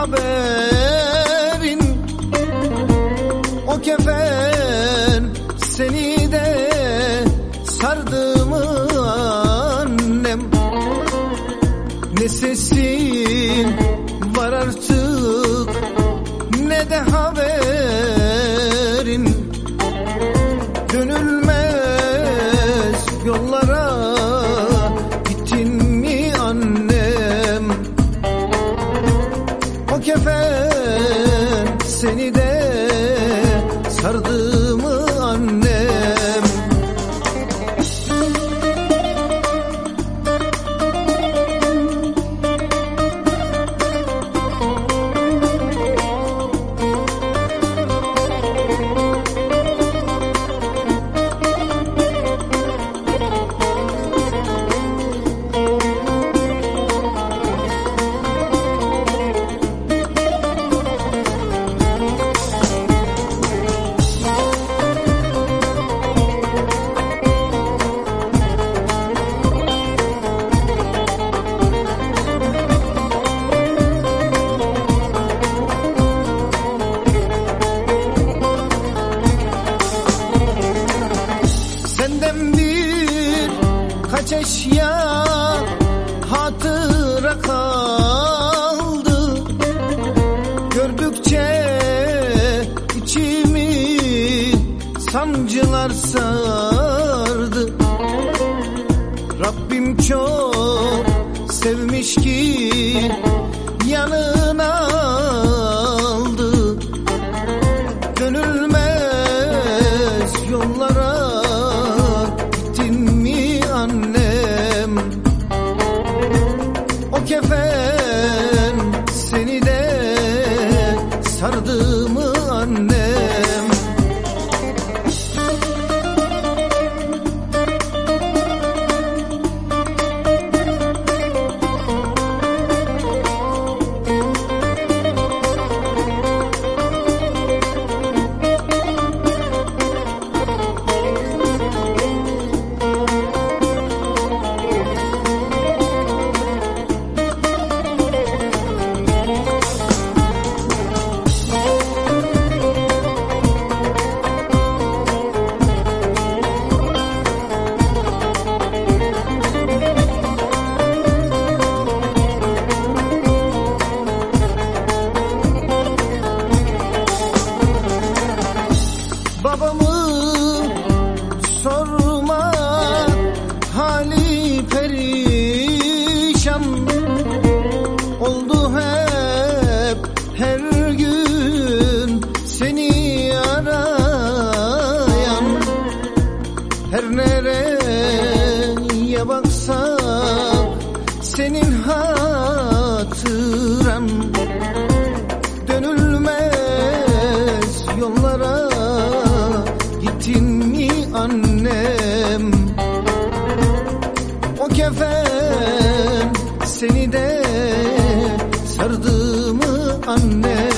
haberin. O kefen seni de sardı mı annem? Ne sesin var artık ne de haberin. Dönülmez yollara kaç eşya hatıra kaldı. Gördükçe içimi sancılar sardı. Rabbim çok sevmiş ki yanına sardı senin hatıran Dönülmez yollara gittin mi annem? O kefen seni de sardı mı annem